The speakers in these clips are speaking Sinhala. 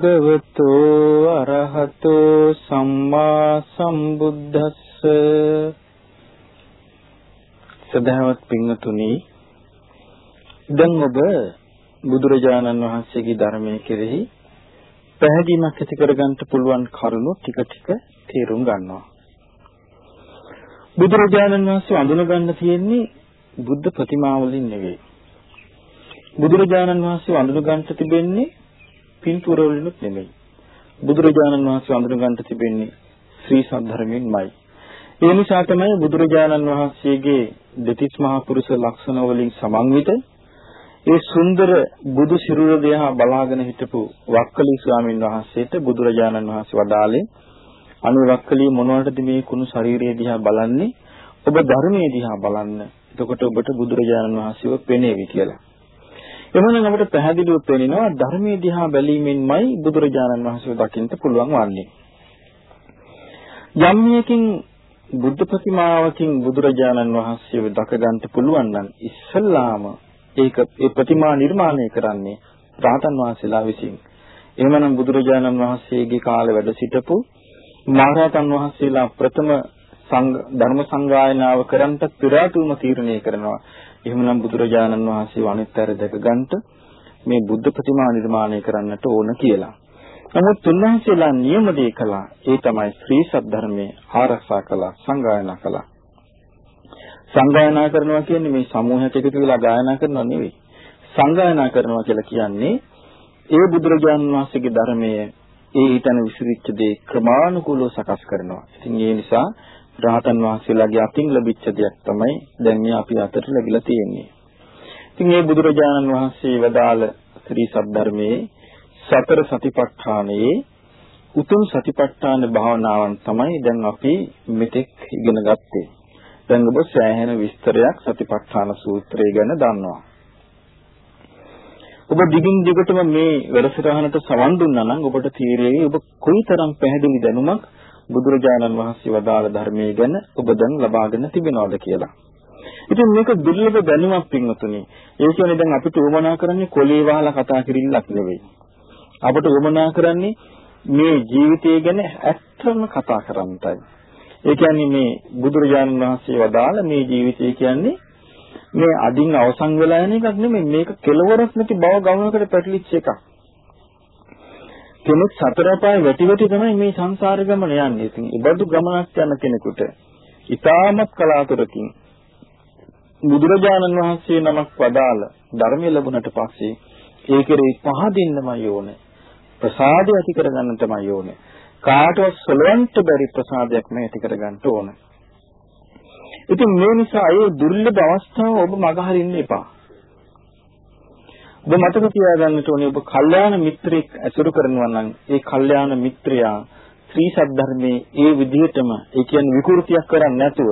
නමෝ තස්ස භගවතෝ අරහතෝ සම්මා සම්බුද්දස්ස. සදහවත් පින්තුනි දැන් ඔබ බුදුරජාණන් වහන්සේගේ ධර්මයේ කෙරෙහි පැහැදීමක් ඇති කරගන්න පුළුවන් කරුණු ටික ටික තේරුම් ගන්නවා. බුදුරජාණන් වහන්සේ අඳුන ගන්න තියෙන්නේ බුද්ධ ප්‍රතිමා වලින් නෙවෙයි. බුදුරජාණන් වහන්සේ වඳුන ගන්නට තිබෙන්නේ පින්තූර වලිනුත් නෙමෙයි. බුදුරජාණන් වහන්සේ වඳුන ගන්නට තිබෙන්නේ ශ්‍රී සද්ධර්මයෙන්මයි. ඒ නිසා තමයි බුදුරජාණන් වහන්සේගේ දෙතිස් මහා පුරුෂ ලක්ෂණ වලින් සමන්විත ඒ සුන්දර බුදු සිරුර දිහා බලාගෙන හිටපු වක්කලි ස්වාමීන් වහන්සේට බුදුරජාණන් වහන්සේ වදාළේ අනේ වක්කලි මොනවටද මේ කුණු ශරීරය දිහා බලන්නේ ඔබ ධර්මයේ දිහා බලන්න එතකොට ඔබට බුදුරජාණන් වහන්සේව පෙනේවි කියලා එමනම් අපිට පැහැදිලිව පේනවා ධර්මයේ දිහා බැලීමෙන්මයි බුදුරජාණන් වහන්සේව දකින්න පුළුවන් වන්නේ. යම් මේකින් බුද්ධ ප්‍රතිමාවකින් බුදුරජාණන් වහන්සේව දක ගන්න පුළුවන් නම් ඉස්සල්ලාම ඒක ඒ ප්‍රතිමා නිර්මාණය කරන්නේ රාතන් වහන්සේලා විසින්. එහෙමනම් බුදුරජාණන් වහන්සේගේ කාලේ වැඩ සිටපු මහරහතන් වහන්සේලා ප්‍රථම ධර්ම සංගායනාව කරන්ට පෙර තීරණය කරනවා එහෙමනම් බුදුරජාණන් වහන්සේ අනිත්තර දැක ගන්නට මේ බුද්ධ ප්‍රතිමා නිර්මාණය කරන්නට ඕන කියලා. නමුත් උන්වහන්සේලා නියම දේ කළා. ඒ තමයි ශ්‍රී සද්ධර්මයේ ආරක්ෂා කළා, සංගායනා කළා. සංගායනා කරනවා කියන්නේ මේ සමූහයක් එකතු වෙලා ගායනා කරනවා නෙවෙයි. සංගායනා කරනවා කියලා කියන්නේ ඒ බුදුරජාණන් වහන්සේගේ ධර්මයේ ඒ ඊතන විසිරිච්ච දේ ක්‍රමානුකූලව සකස් කරනවා. ඉතින් ඒ නිසා රහතන් වහන්සේලාගේ අතින් ලැබිච්ච දෙයක් තමයි දැන් මේ අපි අතට ලැබිලා තියෙන්නේ. ඉතින් මේ බුදුරජාණන් වහන්සේ වදාළ ශ්‍රී සද්ධර්මයේ සතර සතිපට්ඨානයේ උතුම් සතිපට්ඨාන භාවනාවන් තමයි දැන් අපි මෙතෙක් ඉගෙන ගත්තේ. දැන් ඔබ සෑහෙන විස්තරයක් සතිපට්ඨාන සූත්‍රය ගැන දන්නවා. ඔබ දිගින් දිගටම මේ වැඩසටහනට සවන් දුන්නා නම් ඔබට තීරෙයි ඔබ කොයිතරම් පැහැදිලි දැනුමක් බුදුරජාණන් වහන්සේ වදාළ ධර්මයේ ගැන ඔබ දැන් ලබාගෙන තිබෙනවද කියලා. ඉතින් මේක දුර්ලභ දැනුමක් පින්වතුනි. ඒ කියන්නේ දැන් අපිට උවමනා කරන්නේ කොලේ වහලා කතා කිරිල්ලක් නෙවෙයි. අපිට උවමනා කරන්නේ මේ ජීවිතය ගැන ඇත්තම කතා කරන්නටයි. ඒ කියන්නේ මේ බුදුරජාණන් වහන්සේ වදාළ මේ ජීවිතය කියන්නේ මේ අදින් අවසන් වෙලා යන එකක් නෙමෙයි මේක කෙලවරක් නැති බව ගමනකට පැටලිච්ච එකක්. කෙනෙක් සතර පාය වැටි වැටි තමයි මේ සංසාර ගමන යන්නේ. ඉතින් ඉබඳු ගමනක් යන කෙනෙකුට ඊටමත් කලාතුරකින් බුදුරජාණන් වහන්සේ නමක් වදාළ ධර්මය ලැබුණට පස්සේ ඒ කෙරේ පහදින්නමයි ඕනේ. ප්‍රසාදය ඇති කරගන්න තමයි ඕනේ. කාටවත් සලවන්ට බැරි ප්‍රසාදයක් මේ ඇති කරගන්න ඕනේ. ඉතින් මේ නිසා ඒ දුර්ලභ අවස්ථාව ඔබ මගහරින්න එපා. ඔබ මතක තියාගන්න ඕනේ ඔබ කල්යාණ මිත්‍රෙක් ඇසුරු කරනවා නම් ඒ කල්යාණ මිත්‍රයා ශ්‍රී සද්ධර්මයේ ඒ විදිහටම ඒ කියන්නේ විකෘතියක් කරන්නේ නැතුව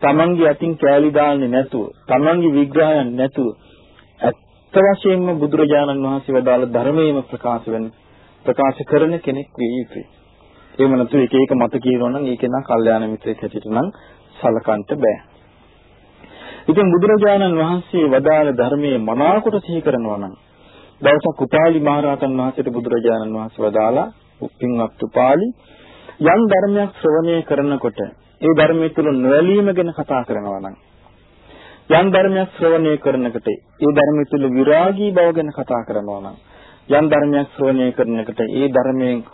තමන්ගේ අතින් කෑලි දාන්නේ නැතුව තමන්ගේ විග්‍රහයන් නැතුව ඇත්ත වශයෙන්ම බුදුරජාණන් වහන්සේ වදාළ ධර්මයේම ප්‍රකාශ වෙන ප්‍රකාශ කරන කෙනෙක් වෙයි යුතුයි. එහෙම නැතු එක එක මත කියනවා නම් ඒක නා කල්යාණ මිත්‍රෙක් හැටියට නම් සලකන්න බෑ. ඉතින් බුදුරජාණන් වහන්සේ වදාළ ධර්මයේ මනාකොට සිහි කරනවා නම් දවසක් උපාලි මහරහතන් වහන්සේට බුදුරජාණන් වහන්සේ වදාලා උපින්වත් උපාලි යම් ධර්මයක් ශ්‍රවණය කරනකොට ඒ ධර්මයේ තුල නොඇලීම ගැන කතා කරනවා නම් යම් ධර්මයක් ශ්‍රවණය කරනකොට ඒ ධර්මයේ තුල විරාගී බව ගැන කතා කරනවා නම් යම් ධර්මයක් ශ්‍රවණය කරනකොට ඒ ධර්මයෙන්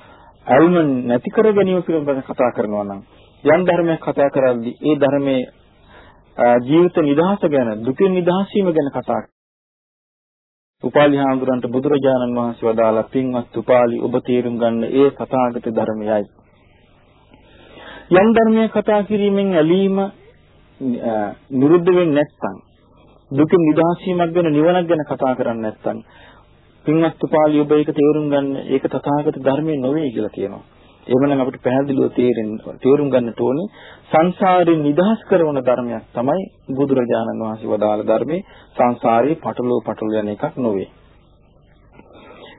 අල්ම නැති කර ගැනීම පිළිබඳව කතා කරනවා නම් යම් ධර්මයක් කතා කරද්දී ඒ ධර්මයේ ජීවිත නිදහස ගැන දුකින් නිදහස් වීම ගැන කතා උපාලි හාමුදුරන්ට බුදුරජාණන් වහන්සේ වදාලා පින්වත් උපාලි ඔබ තේරුම් ගන්න ඒ කතාගත ධර්මයයි. යම් ධර්මයක් කතා කිරීමෙන් ඇලීම නිරුද්ධ වෙන්නේ නැත්නම් දුකින් නිදහස් වීමක් ගැන නිවනක් ගැන කතා කරන්නේ නැත්නම් පින්වත් උපාලි ඔබ ඒක තේරුම් ගන්න ඒක තථාගත ධර්මයේ නොවේ කියලා කියනවා. එහෙමනම් අපිට පැහැදිලිව තේරෙන්න තේරුම් ගන්නට ඕනේ සංසාරයෙන් නිදහස් කරන ධර්මයක් තමයි බුදුරජාණන් වහන්සේ වදාළ ධර්මයේ සංසාරේ පටලෝ පටලෝ යන එකක් නොවේ.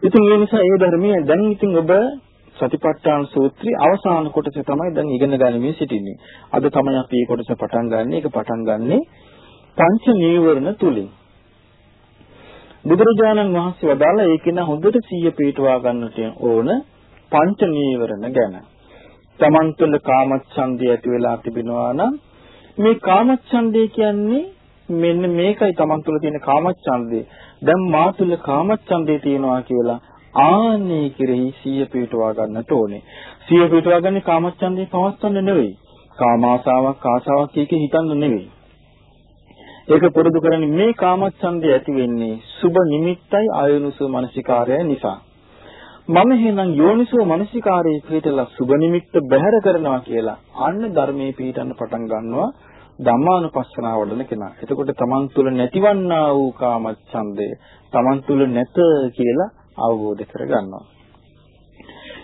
ඉතින් ඒ නිසා ඒ ධර්මයේ දැන් ඉතින් ඔබ සතිපට්ඨාන සූත්‍රයේ අවසාන කොටස තමයි දැන් ඉගෙන ගනිමින් සිටින්නේ. අද තමයි අපි මේ කොටස පටන් ගන්න. ඒක පටන් ගන්නෙ පංච නීවරණ තුලින්. බුදුරජාණන් වහන්සේ වදාලා ඒක න හොඳට සිහිය පිටවා ගන්නට ඕන පංච නීවරණ ගැන. Taman තුළ කාමච්ඡන්දය ඇති වෙලා තිබෙනවා නම් මේ කාමච්ඡන්දය කියන්නේ මෙන්න මේකයි Taman තුළ තියෙන කාමච්ඡන්දේ. දැන් මා තුළ කාමච්ඡන්දේ තියෙනවා කියලා ආන්නේ කෙරෙහි සිය පිටවා ගන්නට ඕනේ. සිය පිටවා ගන්නේ කාමච්ඡන්දේ පවස්සන්න නෙවෙයි. කාමාසාවක් ආසාවක් කීකේ හිතන්න නෙවෙයි. ඒක පුරුදු කරන්නේ මේ කාමච්ඡන්දය ඇති වෙන්නේ සුබ නිමිත්තයි ආයෝනිසෝ මනසිකාරය නිසා. මම එහෙනම් යෝනිසෝ මනසිකාරයේ පිටලා සුබ නිමිත්ත බැහැර කරනවා කියලා අන්න ධර්මයේ පිටන්න පටන් ගන්නවා ධම්මානුපස්සනාව වඩන කෙනා. එතකොට තමන් තුළ නැතිවන්නා වූ කාමච්ඡන්දය තමන් තුළ නැත කියලා අවබෝධ කරගන්නවා.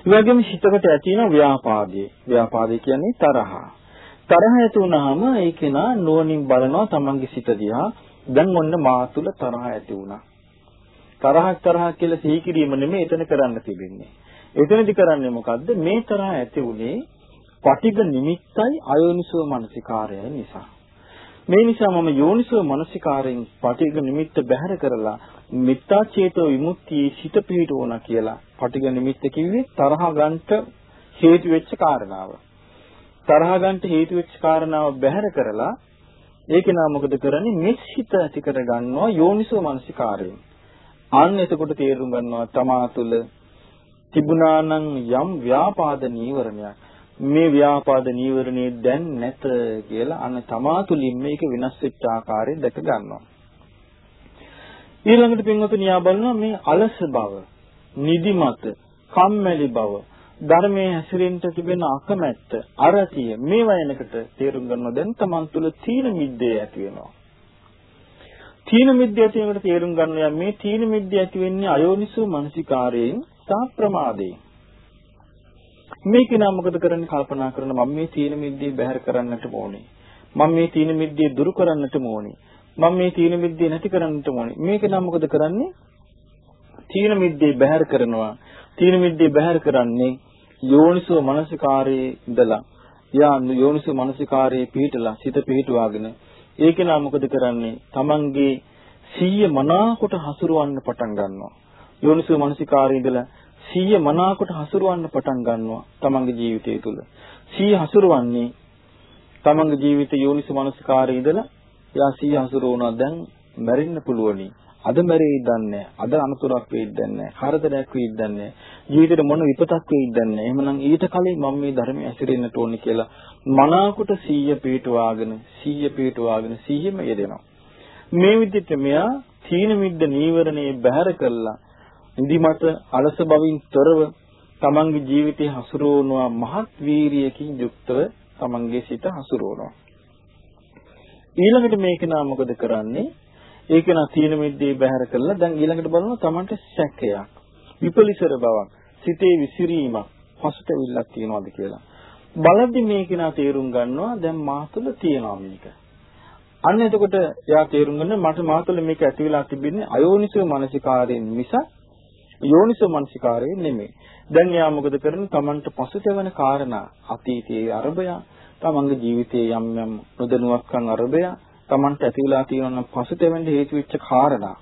ඒ වගේම හිතකට ඇති වෙන ව්‍යාපාදේ. ව්‍යාපාදේ කියන්නේ තරහා. තරහ ඇති වුනහම ඒ කෙනා නුවණින් බලනවා තමන්ගේ සිත දිහා. දැන් ඔන්න මා තුල තරහ ඇති වුණා. තරහක් තරහක් කියලා සිහි කිරීම නෙමෙයි එතන කරන්න තිබෙන්නේ. එතනදි කරන්නේ මොකද්ද? මේ තරහ ඇති උනේ පටිඝ නිමිත්තයි අයෝනිසෝ මනසිකාරයයි නිසා. මේ නිසා මම යෝනිසෝ මනසිකාරයෙන් පටිඝ නිමිත්ත බැහැර කරලා මිත්‍යා චේතෝ විමුක්තියේ සිත පිහිටවන කියලා පටිඝ නිමිත්ත කිව්වේ තරහ ගන්නට හේතු වෙච්ච කාරණාව. තරහ ගන්නට හේතු වෙච්ච කාරණාව බැහැර කරලා ඒකේ නා මොකද කරන්නේ මෙස්හිත ඇති කර ගන්නවා යෝනිසෝ මනසිකාරයෙන්. අන්න එතකොට තේරුම් ගන්නවා තමා තුළ තිබුණා නම් යම් ව්‍යාපාද නීවරණයක් මේ ව්‍යාපාද නීවරණේ දැන් නැත කියලා අන්න තමා තුළින් මේක වෙනස් වෙච්ච ආකාරය දැක ගන්නවා. ඊළඟට පින්වතුනි යා බලනවා මේ අලස බව, නිදිමත, කම්මැලි බව, ධර්මයේ හැසිරෙන්න තිබෙන අකමැත්ත, අරතිය මේ වයනකට තේරුම් ගන්නවා දැන් Taman තුල තීන මිද්දේ ඇති වෙනවා. තීන මිද්දේ ඇති වෙනකොට තේරුම් ගන්නවා මේ තීන මිද්දේ ඇති වෙන්නේ අයෝනිසෝ මනසිකාරයෙන් සා ප්‍රමාදයෙන්. මේක නම් මොකද කරන්නේ කල්පනා කරන මම මේ තීන මිද්දේ බැහැර කරන්නට ඕනේ. මම මේ තීන මිද්දේ දුරු කරන්නට ඕනේ. මම මේ තීන මිද්දේ නැති කරන්නට ඕනේ. මේක නම් මොකද කරන්නේ? තීන මිද්දේ බැහැර කරනවා. තීන මිද්දේ බැහැර කරන්නේ යෝනිසෝ මනසිකාරයේ ඉඳලා යා යෝනිසෝ මනසිකාරයේ පිහිටලා සිත පිහිටුවාගෙන ඒක නම් මොකද කරන්නේ? තමන්ගේ සීය මනාකොට හසුරවන්න පටන් ගන්නවා. යෝනිසෝ මනසිකාරයේ ඉඳලා සීය මනාකොට හසුරවන්න පටන් ගන්නවා තමන්ගේ ජීවිතය තුළ. සීය හසුරවන්නේ තමන්ගේ ජීවිත යෝනිසෝ මනසිකාරයේ ඉඳලා යා සීය හසුරවනවා දැන් මැරෙන්න පුළුවනි. අද මැරෙයිද දන්නේ අද අනතුරක් වෙයිද දන්නේ හරදරයක් වෙයිද දන්නේ ජීවිතේට මොන විපතක් වෙයිද දන්නේ එහෙමනම් ඊට කලින් මම මේ ධර්මයේ ඇසිරෙන්නට ඕනේ කියලා මනාකොට සීය පිටුවාගෙන සීය පිටුවාගෙන සීයෙම යෙදෙනවා. මේ විදිහට මෙයා තීන මිද්ද නීවරණේ බැහැර කළා. නිදිමත අලස බවින් තොරව තමන්ගේ ජීවිතය හසුරවනවා. මහත් වීරියකින් යුක්තව තමන්ගේ සිත හසුරවනවා. ඊළඟට මේක නා මොකද කරන්නේ? ඒක නා තීන මිද්දේ බැහැර කළා. දැන් ඊළඟට බලනවා Tamanට සැකයක්. විපලිසර බවක් සිතේ විසිරීමක් පසුතැවිල්ලක් තියනවාද කියලා. බලද්දි මේක නා තේරුම් ගන්නවා දැන් මා තුළ තියෙනවා මේක. අන්න එතකොට එයා තේරුම් ගන්න මට මා තුළ මේක ඇති වෙලා තිබෙන්නේ අයෝනිසෝ මනසිකාරයෙන් මිස යෝනිසෝ මනසිකාරයෙන් නෙමෙයි. දැන් එයා මොකද කරන්නේ? Tamanට පසුතැවෙන කාරණා. අතීතයේ අරබය තමන්ගේ ජීවිතයේ යම් යම් නොදැනුවත්කම් අරබය Tamanට ඇතිවලා තියෙනවා පසුතැවෙන්න හේතු වෙච්ච කාරණා.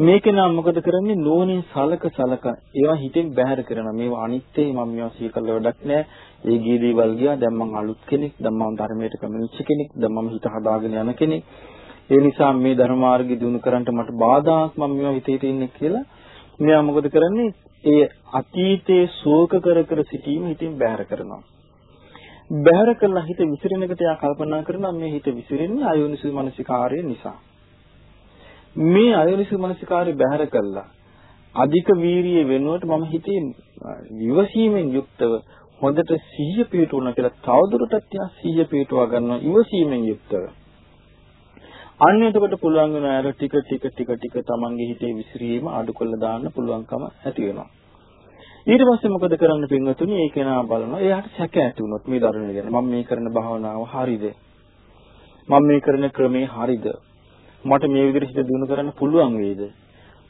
මේක නම් මොකද කරන්නේ? නෝනින් සලක සලක ඒවා හිතෙන් බැහැර කරනවා. මේවා අනිත්‍යයි මම මේවා සීකල වැඩක් නෑ. ඒ ගිය දේවල් ගියා දැන් මං අලුත් කෙනෙක් දැන් මම ධර්මයට කමිනිච්ච කෙනෙක් දැන් මම හිත හදාගෙන යන කෙනෙක්. ඒ නිසා මේ ධර්ම මාර්ගය දිනු කරන්නට මට බාධාක් මම මේවා හිතේ තින්නේ කියලා මෙයා මොකද කරන්නේ? ඒ අතීතයේ ශෝක කර කර සිටීම හිතින් බැහැර කරනවා. බැහැර කළා හිත විසිරෙන එකට යා කල්පනා කරනවා මේ හිත විසිරෙන්නේ අයෝනිසු මනසිකාරය නිසා. මේ අයෝනිසු මනසිකාරය බැහැර කළා අධික වීරිය වෙනුවට මම හිතේ විවසීමෙන් යුක්තව හොඳට සිහිය පිටුණා කියලා තවදුරටත් යා සිහිය පිටුවා ගන්නවා ඉවසීමෙන් යුක්තව. අන්න එතකොට පුළුවන් වෙන අර ටික ටික ටික ටික තමන්ගේ හිතේ විසිරීම අඩු කරලා දාන්න පුළුවන්කම ඇති වෙනවා. ඊට පස්සේ මොකද කරන්න පින්වතුනි ඒ කෙනා බලනවා එයාට සැක ඇති වුණොත් මේ ධර්මය ගැන මම මේ කරන භාවනාව හරිද මම මේ කරන ක්‍රමේ හරිද මට මේ විදිහට හිත දිනු කරන්න පුළුවන් වේද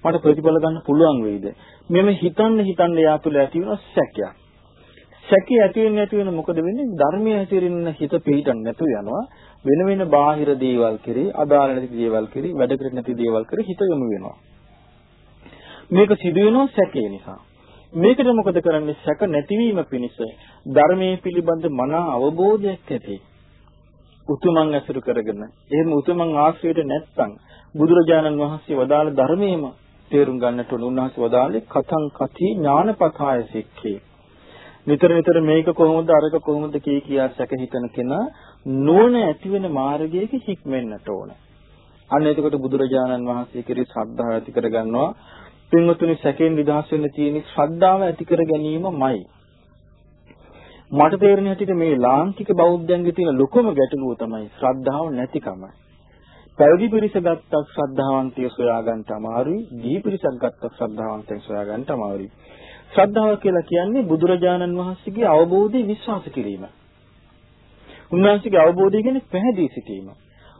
මට ප්‍රතිඵල ගන්න පුළුවන් වේද මෙම හිතන්න හිතන්න එයා තුළ ඇති වෙන සැකයක් සැකේ ඇති වෙන්නේ නැති වෙන මොකද වෙන්නේ? ධර්මයේ හැසිරෙන්න හිත පිළිටන් නැතු යනවා. වෙන වෙන බාහිර දේවල් කෙරේ, අදාළ නැති දේවල් කෙරේ, වැඩ කර නැති දේවල් කෙරේ හිත යොමු වෙනවා. මේක සිදු වෙනවා සැකේ නිසා. මේකට මොකද කරන්නේ? සැක නැතිවීම පිණිස ධර්මයේ පිළිබඳ මන අවබෝධයක් ඇති. උතුමන් ඇසුරු කරගෙන එහෙම උතුමන් ආශ්‍රයයට නැත්නම් බුදුරජාණන් වහන්සේ වදාළ ධර්මයේම තේරුම් ගන්නට උන උන්වහන්සේ වදාළේ කතං කති ඥානපතාය සික්ඛේ නිතර නිතර මේක කොහොමද අරක කොහොමද කී කියා සැක හිතන කෙනා නුවණ ඇති වෙන මාර්ගයක හික්මෙන්නට ඕන. අන්න එතකොට බුදුරජාණන් වහන්සේ කෙරෙහි ශ්‍රද්ධාව ඇති කරගන්නවා. පින්වතුනි සැකෙන් නිදහස් වෙන්න තියෙන ශ්‍රද්ධාව ඇති කර ගැනීමමයි. මට තේරෙන හැටියට මේ ලාංකික බෞද්ධයන්ගේ තියෙන ලොකුම ගැටලුව තමයි ශ්‍රද්ධාව නැතිකම. පැවිදි පිරිස ගත්තත් ශ්‍රද්ධාවන්තය සොයා ගන්න අමාරුයි. දී පිරිසක් ගත්තත් ශ්‍රද්ධාවන්තය සොයා ගන්න අමාරුයි. ශ්‍රද්ධාව කියලා කියන්නේ බුදුරජාණන් වහන්සේගේ අවබෝධය විශ්වාස කිරීම. උන්වහන්සේගේ අවබෝධය කියන්නේ පැහැදී සිටීම.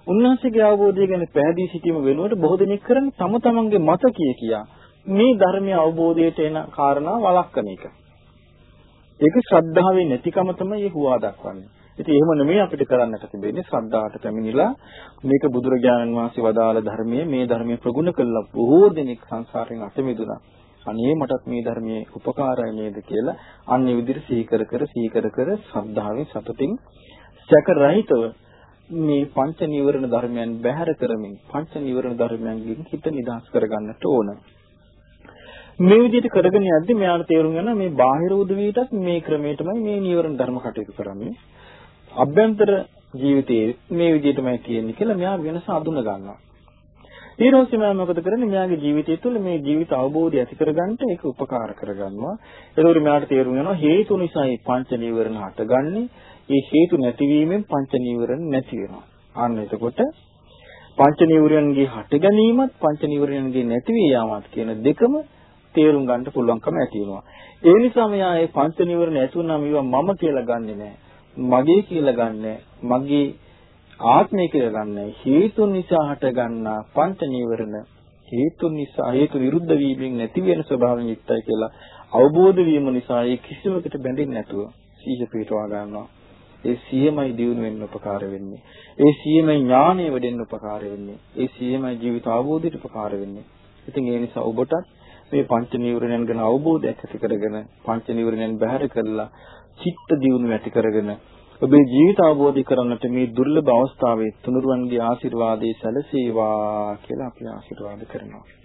උන්වහන්සේගේ අවබෝධය ගැන පැහැදී සිටීම වෙනුවට බොහෝ දෙනෙක් කරන්නේ තම තමන්ගේ මත කිය කියා මේ ධර්මයේ අවබෝධයට එන කාරණා වළක්වන එක. ඒක ශ්‍රද්ධාවේ නැතිකම තමයි ඒ හුවා දක්වන්නේ. ඉතින් එහෙම නෙමෙයි අපිට කරන්නට තිබෙන්නේ ශ්‍රද්ධාවට පැමිණිලා මේක බුදුරජාණන් වහන්සේ වදාළ ධර්මයේ මේ ධර්මයේ ප්‍රගුණ කළා බොහෝ දෙනෙක් සංසාරයෙන් අත මිදුණා. අනේ මටත් මේ ධර්මයේ උපකාරයි නේද කියලා අන්නේ විදිහට සිහි කර කර සිහි කර කර ශ්‍රද්ධාවෙන් සතුටින් සැක රහිතව මේ පංච නීවරණ ධර්මයන් බැහැර කරමින් පංච නීවරණ ධර්මයන්ගෙන් හිත නිදහස් කරගන්නට ඕන. මේ විදිහට කරගෙන යද්දි මෙයාට තේරුම් ගන්න මේ බාහිර උදවියටත් මේ ක්‍රමයටමයි මේ නීවරණ ධර්ම කටයුතු කරන්නේ. අභ්‍යන්තර ජීවිතයේ මේ විදිහටමයි කියන්නේ කියලා මෙයා වෙනස අඳුන ගන්නවා. ඊට පස්සේ මම මොකද කරන්නේ මෙයාගේ ජීවිතය තුළ මේ ජීවිත අවබෝධය ඇති කරගන්න ඒක උපකාර කරගන්නවා. ඒකෝර මෙයාට තේරුම් යනවා හේතු නිසායි පංච නීවරණ හටගන්නේ. ඒ හේතු නැතිවීමෙන් පංච නීවරණ නැති වෙනවා. අන්න එතකොට පංච නීවරණගේ හට ගැනීමත් පංච නීවරණගේ නැති වී යාමත් කියන දෙකම තේරුම් ගන්න පුළුවන්කම ඇති වෙනවා. ඒ නිසා මෙයා මේ පංච නීවරණ ඇති වුණාම ඒවා මම කියලා ගන්නෙ නෑ. මගේ කියලා ගන්නෑ. මගේ ආත්මය කියලා ගන්න හේතු නිසා හටගන්නා පංච නීවරණ හේතු නිසා හේතු විරුද්ධ වීමෙන් නැති වෙන ස්වභාවයෙන් යුක්තයි කියලා අවබෝධ වීම නිසා ඒ කිසිමකට බැඳෙන්නේ නැතුව සීහ පිටවා ගන්නවා. ඒ සියමයි දියුණු වෙන්න උපකාර වෙන්නේ. ඒ සියමයි ඥානය වැඩෙන්න උපකාර වෙන්නේ. ඒ සියමයි ජීවිත අවබෝධයට උපකාර වෙන්නේ. ඉතින් ඒ නිසා ඔබටත් මේ පංච නීවරණයන් ගැන අවබෝධයක් ඇති කරගෙන පංච නීවරණයන් බැහැර කරලා චිත්ත දියුණුව ඇති කරගෙන ඔබේ ජීවිත අවබෝධ කරගන්නට මේ දුර්ලභ අවස්ථාවේ තුනුරුවන්ගේ ආශිර්වාදයේ සැලසේවා කියලා අපි ආශිර්වාද කරනවා.